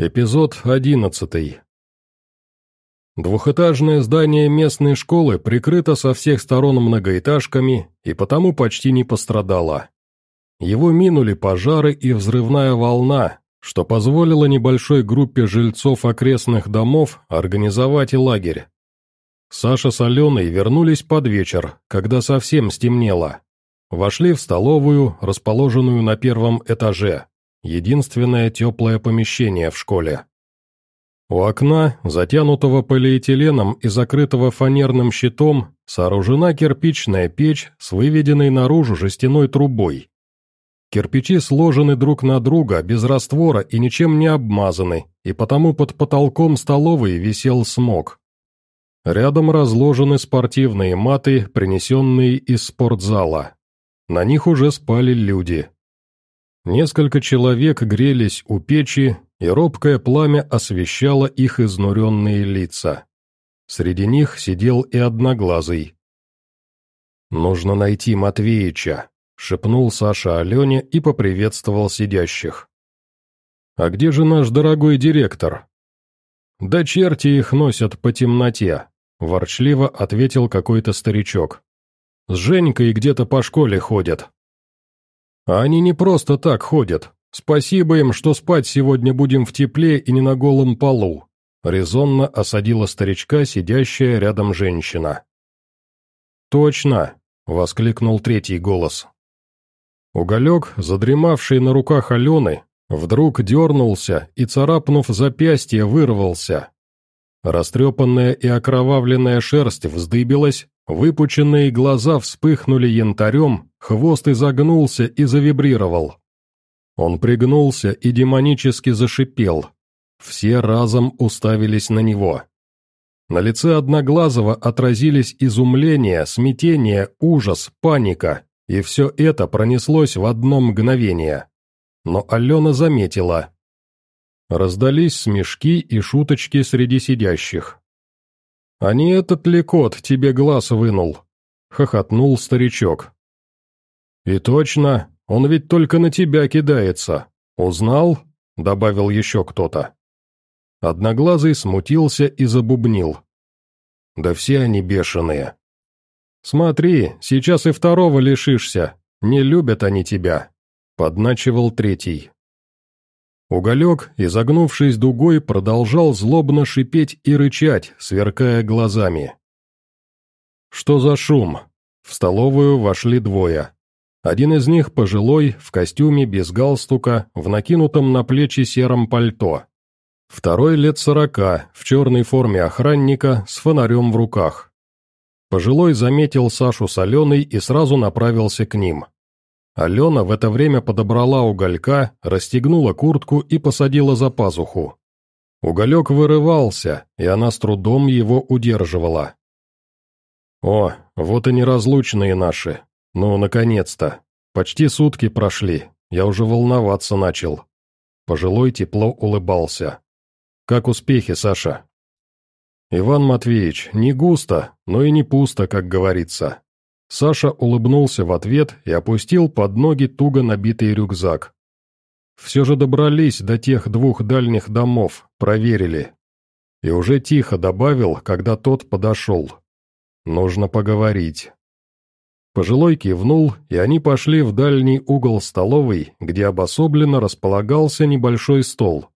Эпизод одиннадцатый. Двухэтажное здание местной школы прикрыто со всех сторон многоэтажками и потому почти не пострадало. Его минули пожары и взрывная волна, что позволило небольшой группе жильцов окрестных домов организовать лагерь. Саша с Аленой вернулись под вечер, когда совсем стемнело. Вошли в столовую, расположенную на первом этаже единственное теплое помещение в школе. У окна, затянутого полиэтиленом и закрытого фанерным щитом, сооружена кирпичная печь с выведенной наружу жестяной трубой. Кирпичи сложены друг на друга, без раствора и ничем не обмазаны, и потому под потолком столовой висел смог. Рядом разложены спортивные маты, принесенные из спортзала. На них уже спали люди. Несколько человек грелись у печи, и робкое пламя освещало их изнуренные лица. Среди них сидел и Одноглазый. «Нужно найти Матвеича», — шепнул Саша Алене и поприветствовал сидящих. «А где же наш дорогой директор?» «Да черти их носят по темноте», — ворчливо ответил какой-то старичок. «С Женькой где-то по школе ходят». А они не просто так ходят. Спасибо им, что спать сегодня будем в тепле и не на голом полу. Резонно осадила старичка, сидящая рядом женщина. «Точно!» — воскликнул третий голос. Уголек, задремавший на руках Алены, вдруг дернулся и, царапнув запястье, вырвался. Растрепанная и окровавленная шерсть вздыбилась, выпученные глаза вспыхнули янтарем, Хвост изогнулся и завибрировал. Он пригнулся и демонически зашипел. Все разом уставились на него. На лице Одноглазого отразились изумление, смятение, ужас, паника, и все это пронеслось в одно мгновение. Но Алена заметила. Раздались смешки и шуточки среди сидящих. «А не этот ли кот тебе глаз вынул?» — хохотнул старичок. «И точно, он ведь только на тебя кидается. Узнал?» — добавил еще кто-то. Одноглазый смутился и забубнил. «Да все они бешеные. Смотри, сейчас и второго лишишься. Не любят они тебя», — подначивал третий. Уголек, изогнувшись дугой, продолжал злобно шипеть и рычать, сверкая глазами. «Что за шум?» В столовую вошли двое. Один из них пожилой, в костюме, без галстука, в накинутом на плечи сером пальто. Второй лет сорока, в черной форме охранника, с фонарем в руках. Пожилой заметил Сашу с Аленой и сразу направился к ним. Алена в это время подобрала уголька, расстегнула куртку и посадила за пазуху. Уголек вырывался, и она с трудом его удерживала. «О, вот и неразлучные наши», «Ну, наконец-то! Почти сутки прошли, я уже волноваться начал». Пожилой тепло улыбался. «Как успехи, Саша?» «Иван Матвеевич, не густо, но и не пусто, как говорится». Саша улыбнулся в ответ и опустил под ноги туго набитый рюкзак. «Все же добрались до тех двух дальних домов, проверили». И уже тихо добавил, когда тот подошел. «Нужно поговорить». Пожилой кивнул, и они пошли в дальний угол столовой, где обособленно располагался небольшой стол.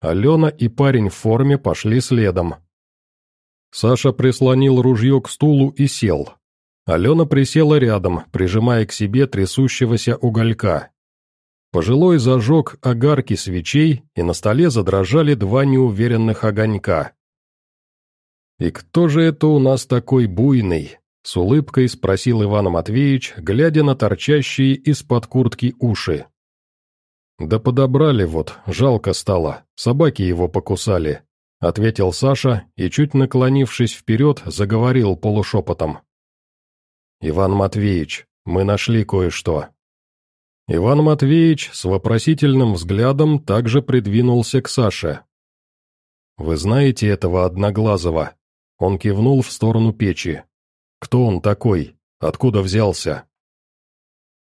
Алена и парень в форме пошли следом. Саша прислонил ружье к стулу и сел. Алена присела рядом, прижимая к себе трясущегося уголька. Пожилой зажег огарки свечей, и на столе задрожали два неуверенных огонька. «И кто же это у нас такой буйный?» С улыбкой спросил Иван Матвеевич, глядя на торчащие из-под куртки уши. «Да подобрали вот, жалко стало, собаки его покусали», — ответил Саша и, чуть наклонившись вперед, заговорил полушепотом. «Иван Матвеевич, мы нашли кое-что». Иван Матвеевич с вопросительным взглядом также придвинулся к Саше. «Вы знаете этого Одноглазого?» Он кивнул в сторону печи. Кто он такой? Откуда взялся?»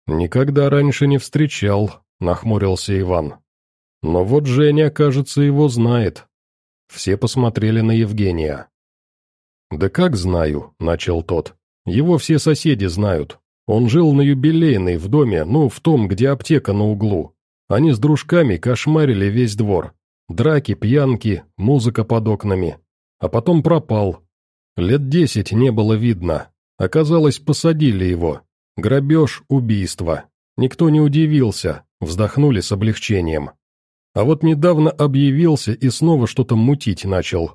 «Никогда раньше не встречал», — нахмурился Иван. Но вот Женя, кажется, его знает. Все посмотрели на Евгения. «Да как знаю», — начал тот. «Его все соседи знают. Он жил на юбилейной в доме, ну, в том, где аптека на углу. Они с дружками кошмарили весь двор. Драки, пьянки, музыка под окнами. А потом пропал. Лет десять не было видно. Оказалось, посадили его. Грабеж, убийство. Никто не удивился, вздохнули с облегчением. А вот недавно объявился и снова что-то мутить начал.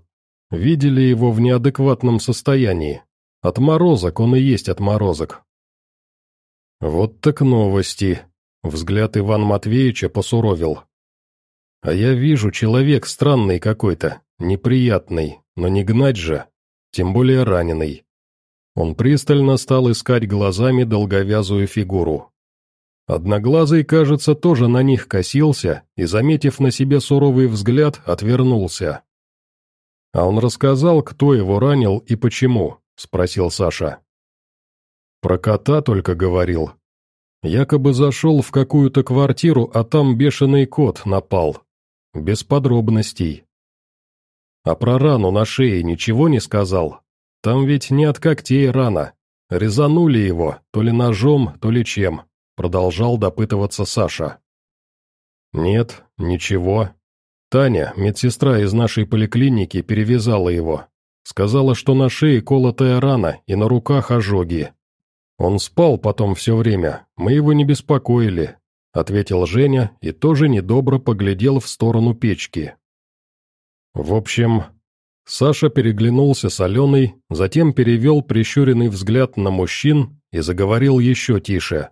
Видели его в неадекватном состоянии. Отморозок он и есть отморозок. Вот так новости. Взгляд Ивана Матвеевича посуровил. А я вижу, человек странный какой-то, неприятный, но не гнать же, тем более раненый. Он пристально стал искать глазами долговязую фигуру. Одноглазый, кажется, тоже на них косился и, заметив на себе суровый взгляд, отвернулся. «А он рассказал, кто его ранил и почему?» – спросил Саша. «Про кота только говорил. Якобы зашел в какую-то квартиру, а там бешеный кот напал. Без подробностей. А про рану на шее ничего не сказал? Там ведь не от когтей рана. Резанули его, то ли ножом, то ли чем. Продолжал допытываться Саша. Нет, ничего. Таня, медсестра из нашей поликлиники, перевязала его. Сказала, что на шее колотая рана и на руках ожоги. Он спал потом все время, мы его не беспокоили, — ответил Женя и тоже недобро поглядел в сторону печки. В общем, Саша переглянулся с Аленой, затем перевел прищуренный взгляд на мужчин и заговорил еще тише.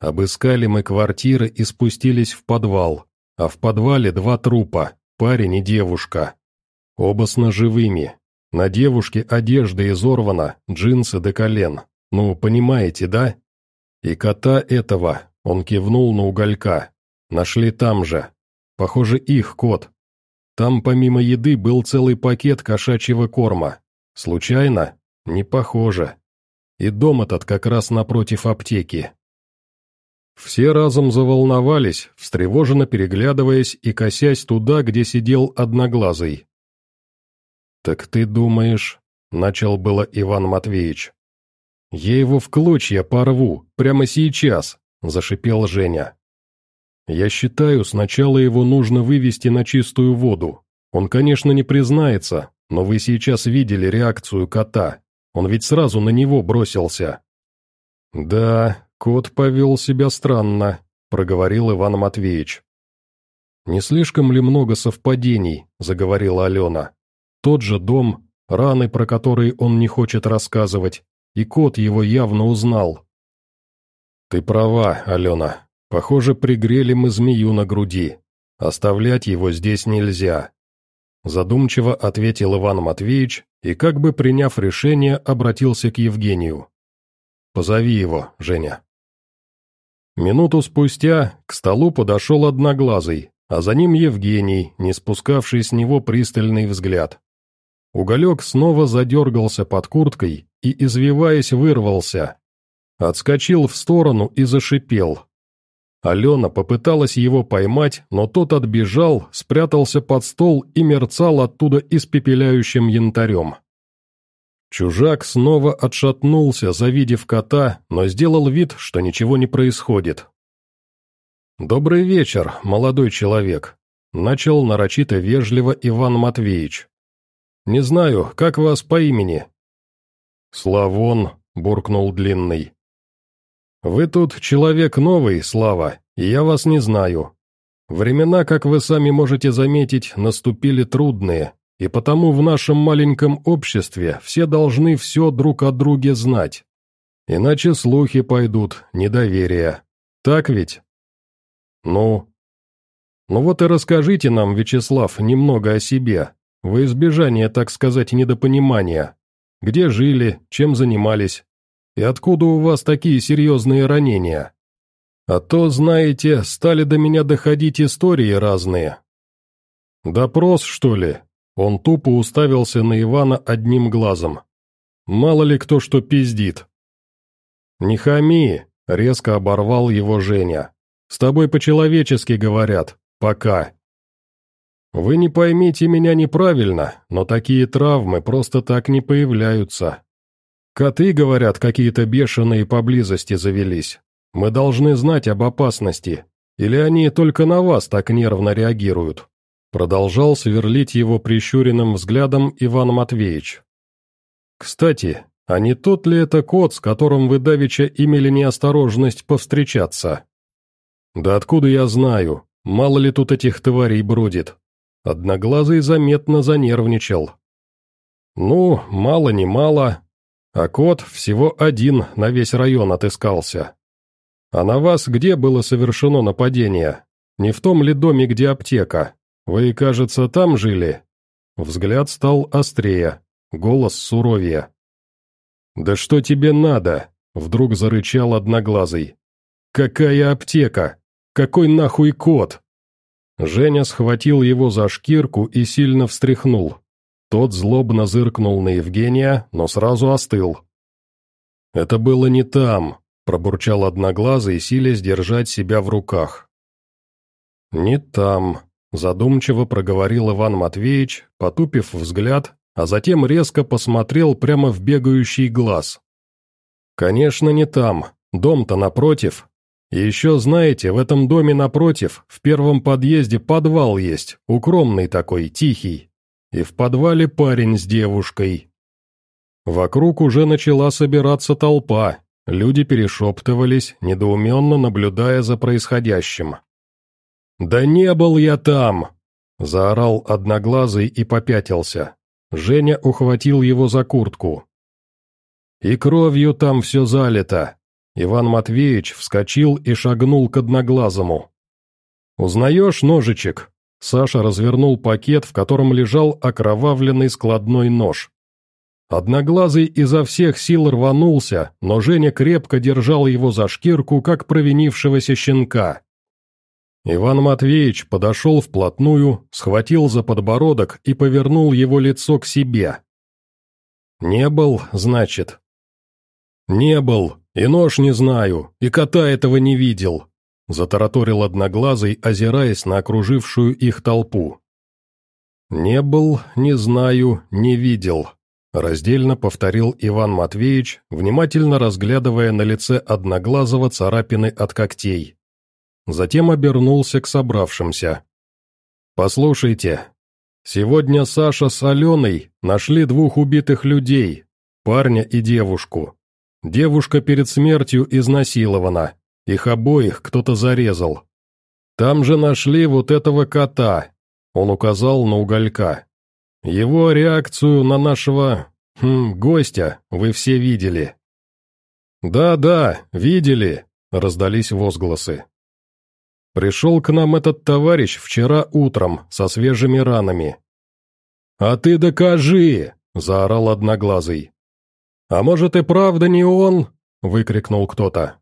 Обыскали мы квартиры и спустились в подвал, а в подвале два трупа, парень и девушка. Оба с ножевыми. На девушке одежда изорвана, джинсы до колен. Ну, понимаете, да? И кота этого, он кивнул на уголька. Нашли там же. Похоже, их кот. Там помимо еды был целый пакет кошачьего корма. Случайно? Не похоже. И дом этот как раз напротив аптеки. Все разом заволновались, встревоженно переглядываясь и косясь туда, где сидел Одноглазый. «Так ты думаешь...» — начал было Иван Матвеевич. «Я его в клочья порву, прямо сейчас», — зашипел Женя. «Я считаю, сначала его нужно вывести на чистую воду. Он, конечно, не признается, но вы сейчас видели реакцию кота. Он ведь сразу на него бросился». «Да, кот повел себя странно», — проговорил Иван Матвеевич. «Не слишком ли много совпадений?» — заговорила Алена. «Тот же дом, раны, про которые он не хочет рассказывать, и кот его явно узнал. «Ты права, Алена. Похоже, пригрели мы змею на груди. Оставлять его здесь нельзя». Задумчиво ответил Иван Матвеевич и, как бы приняв решение, обратился к Евгению. «Позови его, Женя». Минуту спустя к столу подошел Одноглазый, а за ним Евгений, не спускавший с него пристальный взгляд. Уголек снова задергался под курткой и, извиваясь, вырвался, Отскочил в сторону и зашипел. Алена попыталась его поймать, но тот отбежал, спрятался под стол и мерцал оттуда испепеляющим янтарем. Чужак снова отшатнулся, завидев кота, но сделал вид, что ничего не происходит. «Добрый вечер, молодой человек», — начал нарочито вежливо Иван Матвеевич. «Не знаю, как вас по имени?» «Славон», — буркнул Длинный. «Вы тут человек новый, Слава, и я вас не знаю. Времена, как вы сами можете заметить, наступили трудные, и потому в нашем маленьком обществе все должны все друг о друге знать. Иначе слухи пойдут, недоверие. Так ведь?» «Ну?» «Ну вот и расскажите нам, Вячеслав, немного о себе, во избежание, так сказать, недопонимания. Где жили, чем занимались, и откуда у вас такие серьезные ранения? А то, знаете, стали до меня доходить истории разные». «Допрос, что ли?» Он тупо уставился на Ивана одним глазом. «Мало ли кто что пиздит». «Не хами!» — резко оборвал его Женя. «С тобой по-человечески говорят. Пока. Вы не поймите меня неправильно, но такие травмы просто так не появляются. Коты, говорят, какие-то бешеные поблизости завелись. Мы должны знать об опасности. Или они только на вас так нервно реагируют?» Продолжал сверлить его прищуренным взглядом Иван Матвеевич. «Кстати, а не тот ли это кот, с которым вы давеча имели неосторожность повстречаться?» «Да откуда я знаю? Мало ли тут этих тварей бродит?» Одноглазый заметно занервничал. «Ну, мало не мало, а кот всего один на весь район отыскался. А на вас где было совершено нападение? Не в том ли доме, где аптека? Вы, кажется, там жили?» Взгляд стал острее, голос суровее. «Да что тебе надо?» — вдруг зарычал одноглазый. «Какая аптека? Какой нахуй кот?» Женя схватил его за шкирку и сильно встряхнул. Тот злобно зыркнул на Евгения, но сразу остыл. «Это было не там», — пробурчал одноглазый, силясь держать себя в руках. «Не там», — задумчиво проговорил Иван Матвеевич, потупив взгляд, а затем резко посмотрел прямо в бегающий глаз. «Конечно, не там. Дом-то напротив. Еще, знаете, в этом доме напротив, в первом подъезде подвал есть, укромный такой, тихий и в подвале парень с девушкой. Вокруг уже начала собираться толпа, люди перешептывались, недоуменно наблюдая за происходящим. «Да не был я там!» — заорал одноглазый и попятился. Женя ухватил его за куртку. «И кровью там все залито!» Иван Матвеевич вскочил и шагнул к одноглазому. «Узнаешь ножичек?» Саша развернул пакет, в котором лежал окровавленный складной нож. Одноглазый изо всех сил рванулся, но Женя крепко держал его за шкирку, как провинившегося щенка. Иван Матвеевич подошел вплотную, схватил за подбородок и повернул его лицо к себе. «Не был, значит?» «Не был, и нож не знаю, и кота этого не видел. Затараторил одноглазый, озираясь на окружившую их толпу. «Не был, не знаю, не видел», — раздельно повторил Иван Матвеевич, внимательно разглядывая на лице одноглазого царапины от когтей. Затем обернулся к собравшимся. «Послушайте, сегодня Саша с Аленой нашли двух убитых людей, парня и девушку. Девушка перед смертью изнасилована, их обоих кто-то зарезал. Там же нашли вот этого кота, он указал на уголька. Его реакцию на нашего... Хм, гостя вы все видели. «Да-да, видели», — раздались возгласы. «Пришел к нам этот товарищ вчера утром со свежими ранами». «А ты докажи!» — заорал Одноглазый. «А может и правда не он?» — выкрикнул кто-то.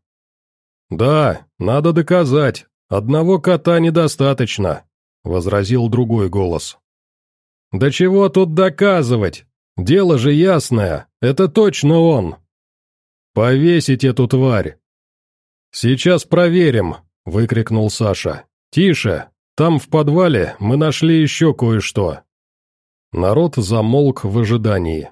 «Да, надо доказать. Одного кота недостаточно», — возразил другой голос. «Да чего тут доказывать? Дело же ясное, это точно он!» «Повесить эту тварь!» «Сейчас проверим!» — выкрикнул Саша. «Тише! Там в подвале мы нашли еще кое-что!» Народ замолк в ожидании.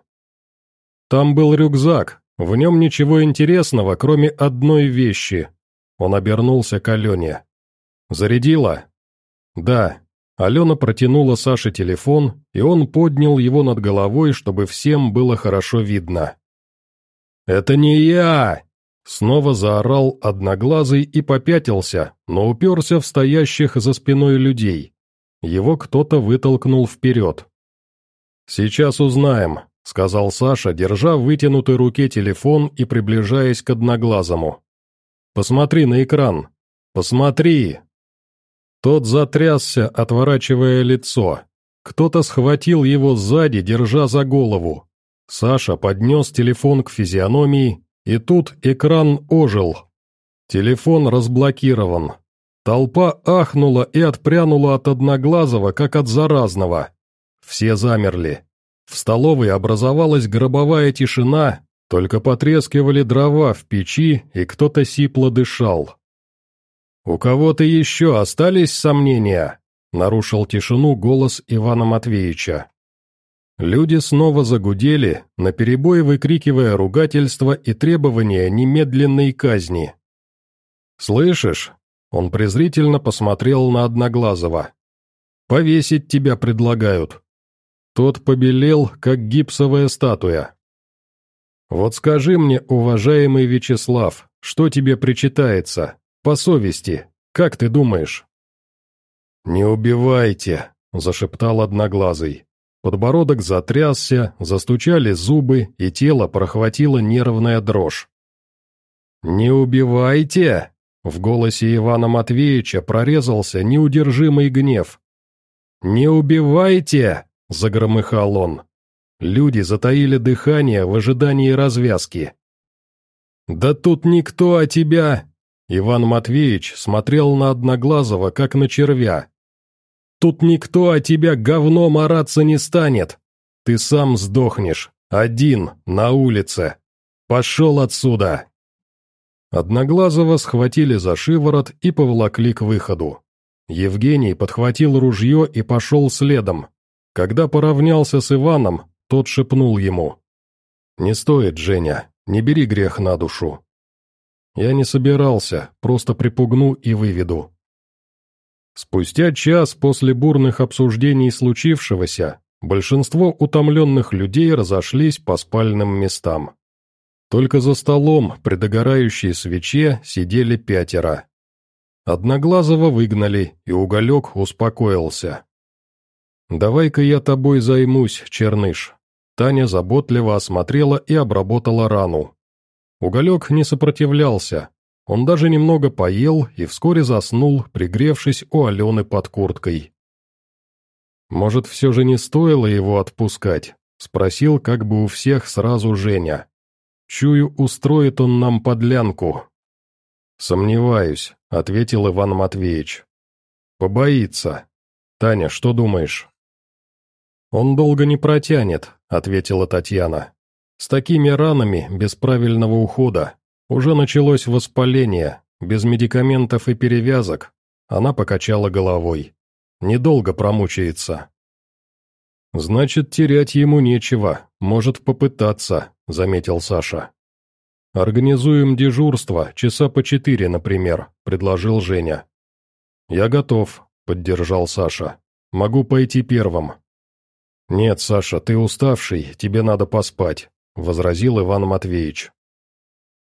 Там был рюкзак, в нем ничего интересного, кроме одной вещи он обернулся к Алене. «Зарядила?» «Да». Алена протянула Саше телефон, и он поднял его над головой, чтобы всем было хорошо видно. «Это не я!» Снова заорал одноглазый и попятился, но уперся в стоящих за спиной людей. Его кто-то вытолкнул вперед. «Сейчас узнаем», — сказал Саша, держа в вытянутой руке телефон и приближаясь к одноглазому. Посмотри на экран! Посмотри!» Тот затрясся, отворачивая лицо. Кто-то схватил его сзади, держа за голову. Саша поднес телефон к физиономии, и тут экран ожил. Телефон разблокирован. Толпа ахнула и отпрянула от одноглазого, как от заразного. Все замерли. В столовой образовалась гробовая тишина, только потрескивали дрова в печи, и кто-то сипло дышал. «У кого-то еще остались сомнения?» — нарушил тишину голос Ивана Матвеевича. Люди снова загудели, наперебой выкрикивая ругательства и требования немедленной казни. «Слышишь?» — он презрительно посмотрел на Одноглазого. «Повесить тебя предлагают». Тот побелел, как гипсовая статуя. «Вот скажи мне, уважаемый Вячеслав, что тебе причитается? По совести, как ты думаешь?» «Не убивайте», — зашептал Одноглазый. Подбородок затрясся, застучали зубы, и тело прохватило нервная дрожь. «Не убивайте!» В голосе Ивана Матвеевича прорезался неудержимый гнев. «Не убивайте!» — загромыхал он. Люди затаили дыхание в ожидании развязки. «Да тут никто о тебя!» Иван Матвеевич смотрел на Одноглазого, как на червя, Тут никто о тебя говно мараться не станет. Ты сам сдохнешь, один, на улице. Пошел отсюда!» Одноглазого схватили за шиворот и поволокли к выходу. Евгений подхватил ружье и пошел следом. Когда поравнялся с Иваном, тот шепнул ему. «Не стоит, Женя, не бери грех на душу». «Я не собирался, просто припугну и выведу. Спустя час после бурных обсуждений случившегося, большинство утомленных людей разошлись по спальным местам. Только за столом при догорающей свече сидели пятеро. Одноглазого выгнали, и уголек успокоился. «Давай-ка я тобой займусь, Черныш». Таня заботливо осмотрела и обработала рану. Уголек не сопротивлялся, он даже немного поел и вскоре заснул, пригревшись у Алены под курткой. «Может, все же не стоило его отпускать?» — спросил как бы у всех сразу Женя. «Чую, устроит он нам подлянку». «Сомневаюсь», — ответил Иван Матвеевич. «Побоится. Таня, что думаешь?» «Он долго не протянет», — ответила Татьяна. «С такими ранами, без правильного ухода, уже началось воспаление, без медикаментов и перевязок. Она покачала головой. Недолго промучается. «Значит, терять ему нечего, может попытаться», — заметил Саша. «Организуем дежурство, часа по четыре, например», — предложил Женя. «Я готов», — поддержал Саша. «Могу пойти первым». «Нет, Саша, ты уставший, тебе надо поспать», — возразил Иван Матвеевич.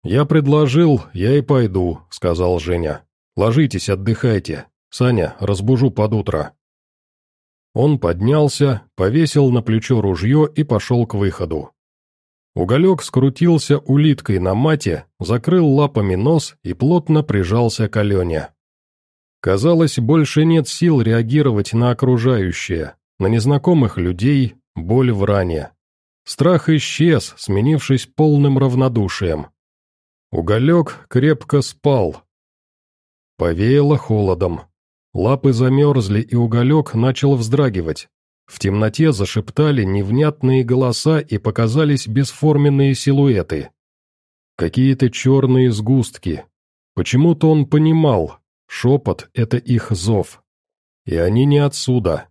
«Я предложил, я и пойду», — сказал Женя. «Ложитесь, отдыхайте. Саня, разбужу под утро». Он поднялся, повесил на плечо ружье и пошел к выходу. Уголек скрутился улиткой на мате, закрыл лапами нос и плотно прижался к Алене. Казалось, больше нет сил реагировать на окружающее, на незнакомых людей, боль в ране. Страх исчез, сменившись полным равнодушием. Уголек крепко спал. Повеяло холодом. Лапы замерзли, и уголек начал вздрагивать. В темноте зашептали невнятные голоса и показались бесформенные силуэты. Какие-то черные сгустки. Почему-то он понимал, шепот — это их зов. И они не отсюда.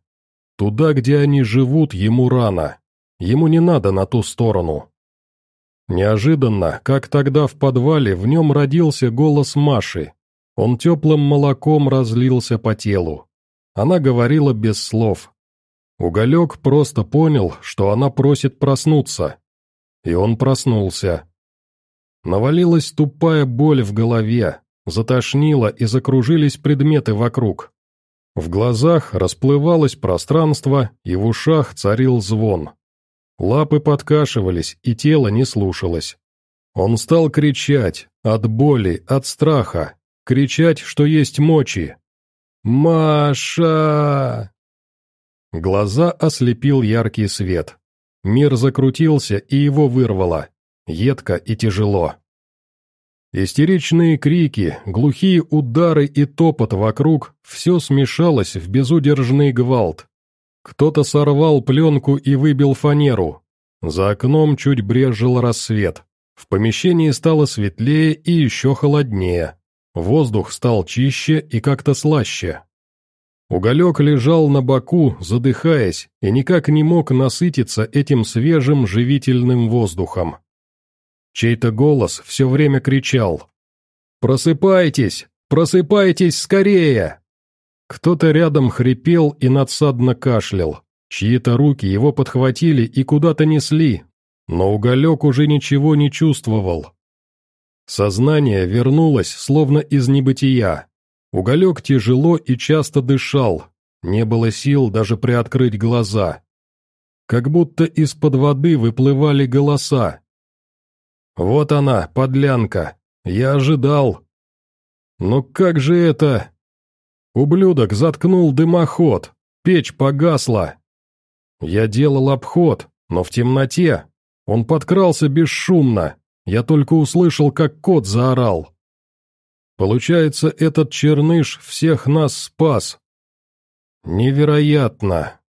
Туда, где они живут, ему рано. Ему не надо на ту сторону. Неожиданно, как тогда в подвале, в нем родился голос Маши. Он теплым молоком разлился по телу. Она говорила без слов. Уголек просто понял, что она просит проснуться. И он проснулся. Навалилась тупая боль в голове, затошнило и закружились предметы вокруг. В глазах расплывалось пространство, и в ушах царил звон. Лапы подкашивались, и тело не слушалось. Он стал кричать, от боли, от страха, кричать, что есть мочи. «Маша!» Глаза ослепил яркий свет. Мир закрутился, и его вырвало. Едко и тяжело. Истеричные крики, глухие удары и топот вокруг – все смешалось в безудержный гвалт. Кто-то сорвал пленку и выбил фанеру. За окном чуть брезжил рассвет. В помещении стало светлее и еще холоднее. Воздух стал чище и как-то слаще. Уголек лежал на боку, задыхаясь, и никак не мог насытиться этим свежим живительным воздухом. Чей-то голос все время кричал «Просыпайтесь! Просыпайтесь скорее!» Кто-то рядом хрипел и надсадно кашлял. Чьи-то руки его подхватили и куда-то несли, но уголек уже ничего не чувствовал. Сознание вернулось, словно из небытия. Уголек тяжело и часто дышал, не было сил даже приоткрыть глаза. Как будто из-под воды выплывали голоса. «Вот она, подлянка! Я ожидал!» «Но как же это...» Ублюдок заткнул дымоход, печь погасла. Я делал обход, но в темноте. Он подкрался бесшумно, я только услышал, как кот заорал. Получается, этот черныш всех нас спас. Невероятно.